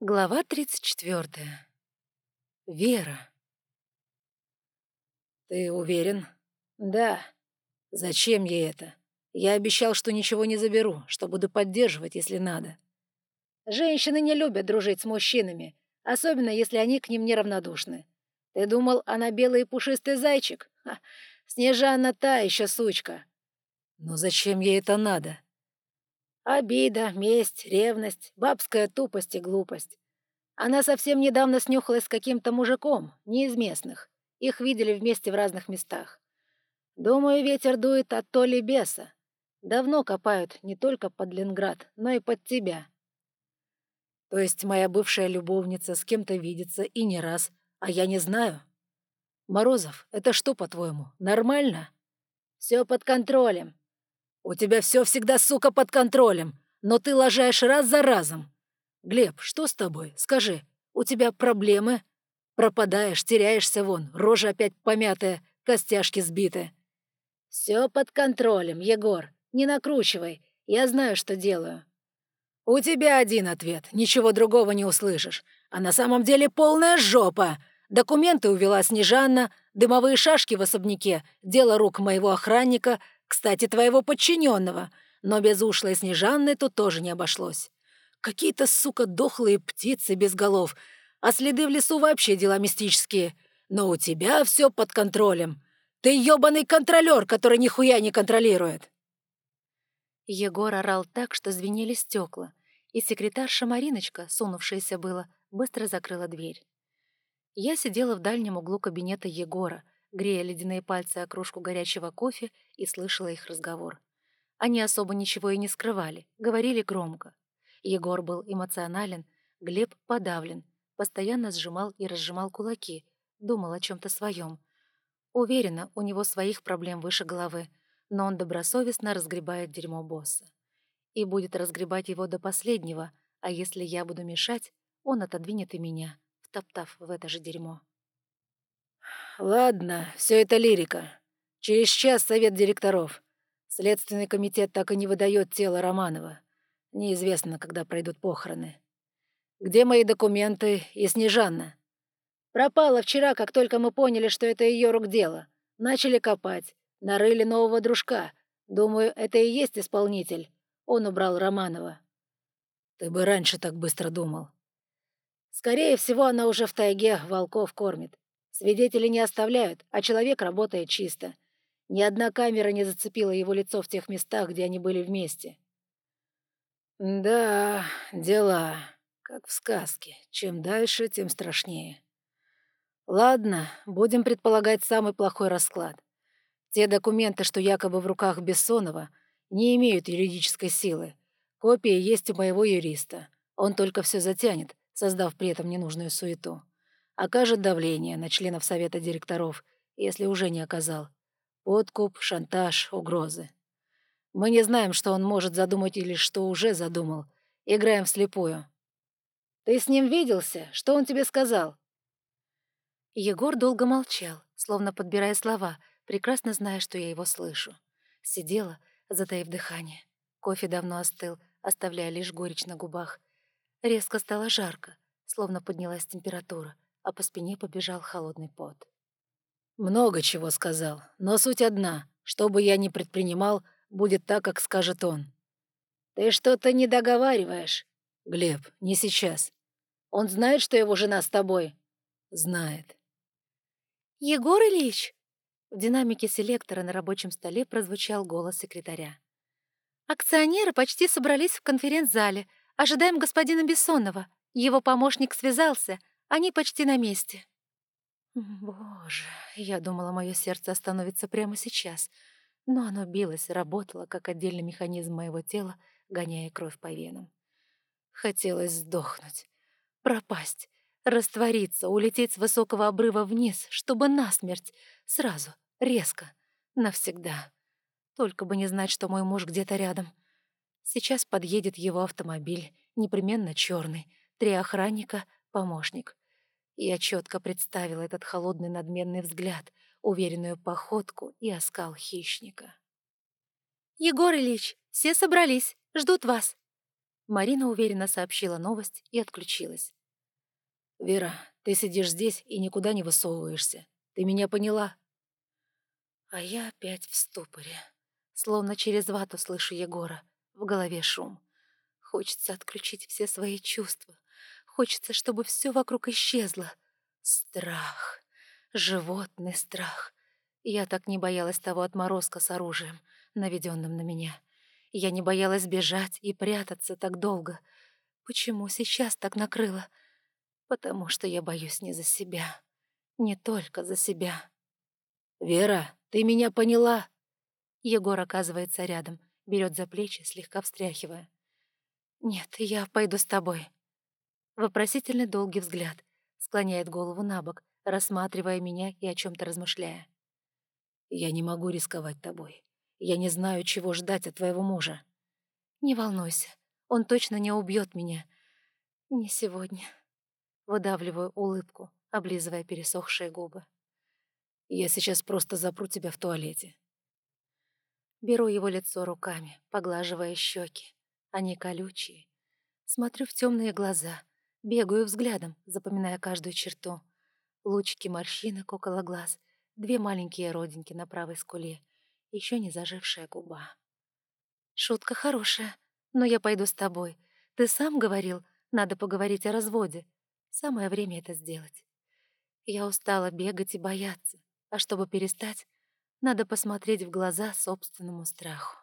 Глава 34. Вера. «Ты уверен?» «Да. Зачем ей это? Я обещал, что ничего не заберу, что буду поддерживать, если надо». «Женщины не любят дружить с мужчинами, особенно если они к ним неравнодушны. Ты думал, она белый и пушистый зайчик? Ха, Снежана та еще сучка». «Но зачем ей это надо?» Обида, месть, ревность, бабская тупость и глупость. Она совсем недавно снюхалась с каким-то мужиком, не из местных. Их видели вместе в разных местах. Думаю, ветер дует от Толи беса. Давно копают не только под Ленинград, но и под тебя. То есть моя бывшая любовница с кем-то видится и не раз, а я не знаю? Морозов, это что, по-твоему, нормально? Все под контролем. «У тебя все всегда, сука, под контролем, но ты лажаешь раз за разом. Глеб, что с тобой? Скажи, у тебя проблемы? Пропадаешь, теряешься вон, рожа опять помятая, костяшки сбиты». «Все под контролем, Егор, не накручивай, я знаю, что делаю». «У тебя один ответ, ничего другого не услышишь. А на самом деле полная жопа. Документы увела Снежанна, дымовые шашки в особняке, дело рук моего охранника — кстати, твоего подчиненного, но без ушлой Снежанны тут тоже не обошлось. Какие-то, сука, дохлые птицы без голов, а следы в лесу вообще дела мистические. Но у тебя все под контролем. Ты ёбаный контролер, который нихуя не контролирует. Егор орал так, что звенели стекла, и секретарша Мариночка, сунувшаяся было, быстро закрыла дверь. Я сидела в дальнем углу кабинета Егора, грея ледяные пальцы о кружку горячего кофе и слышала их разговор. Они особо ничего и не скрывали, говорили громко. Егор был эмоционален, Глеб подавлен, постоянно сжимал и разжимал кулаки, думал о чем-то своем. Уверена, у него своих проблем выше головы, но он добросовестно разгребает дерьмо босса. И будет разгребать его до последнего, а если я буду мешать, он отодвинет и меня, втоптав в это же дерьмо. «Ладно, все это лирика. Через час совет директоров. Следственный комитет так и не выдает тело Романова. Неизвестно, когда пройдут похороны. Где мои документы и Снежанна?» «Пропала вчера, как только мы поняли, что это ее рук дело. Начали копать. Нарыли нового дружка. Думаю, это и есть исполнитель. Он убрал Романова». «Ты бы раньше так быстро думал». «Скорее всего, она уже в тайге волков кормит. Свидетели не оставляют, а человек работает чисто. Ни одна камера не зацепила его лицо в тех местах, где они были вместе. «Да, дела, как в сказке. Чем дальше, тем страшнее. Ладно, будем предполагать самый плохой расклад. Те документы, что якобы в руках Бессонова, не имеют юридической силы. Копии есть у моего юриста. Он только все затянет, создав при этом ненужную суету окажет давление на членов совета директоров, если уже не оказал. Подкуп, шантаж, угрозы. Мы не знаем, что он может задумать или что уже задумал. Играем вслепую. Ты с ним виделся? Что он тебе сказал? Егор долго молчал, словно подбирая слова, прекрасно зная, что я его слышу. Сидела, затаив дыхание. Кофе давно остыл, оставляя лишь горечь на губах. Резко стало жарко, словно поднялась температура а по спине побежал холодный пот. «Много чего сказал, но суть одна. Что бы я ни предпринимал, будет так, как скажет он». «Ты что-то не договариваешь. «Глеб, не сейчас. Он знает, что его жена с тобой?» «Знает». «Егор Ильич?» В динамике селектора на рабочем столе прозвучал голос секретаря. «Акционеры почти собрались в конференц-зале. Ожидаем господина Бессонова. Его помощник связался. Они почти на месте». Боже, я думала, мое сердце остановится прямо сейчас, но оно билось, работало, как отдельный механизм моего тела, гоняя кровь по венам. Хотелось сдохнуть, пропасть, раствориться, улететь с высокого обрыва вниз, чтобы насмерть, сразу, резко, навсегда. Только бы не знать, что мой муж где-то рядом. Сейчас подъедет его автомобиль, непременно черный, три охранника, помощник. Я четко представила этот холодный надменный взгляд, уверенную походку и оскал хищника. «Егор Ильич, все собрались, ждут вас». Марина уверенно сообщила новость и отключилась. «Вера, ты сидишь здесь и никуда не высовываешься. Ты меня поняла?» А я опять в ступоре. Словно через вату слышу Егора. В голове шум. Хочется отключить все свои чувства. Хочется, чтобы все вокруг исчезло. Страх. Животный страх. Я так не боялась того отморозка с оружием, наведенным на меня. Я не боялась бежать и прятаться так долго. Почему сейчас так накрыло? Потому что я боюсь не за себя. Не только за себя. «Вера, ты меня поняла?» Егор оказывается рядом, берет за плечи, слегка встряхивая. «Нет, я пойду с тобой». Вопросительный долгий взгляд. Склоняет голову на бок, рассматривая меня и о чем то размышляя. «Я не могу рисковать тобой. Я не знаю, чего ждать от твоего мужа». «Не волнуйся, он точно не убьет меня. Не сегодня». Выдавливаю улыбку, облизывая пересохшие губы. «Я сейчас просто запру тебя в туалете». Беру его лицо руками, поглаживая щеки. Они колючие. Смотрю в темные глаза, бегаю взглядом, запоминая каждую черту. Лучики морщинок около глаз, две маленькие родинки на правой скуле, еще не зажившая губа. «Шутка хорошая, но я пойду с тобой. Ты сам говорил, надо поговорить о разводе. Самое время это сделать. Я устала бегать и бояться, а чтобы перестать, надо посмотреть в глаза собственному страху.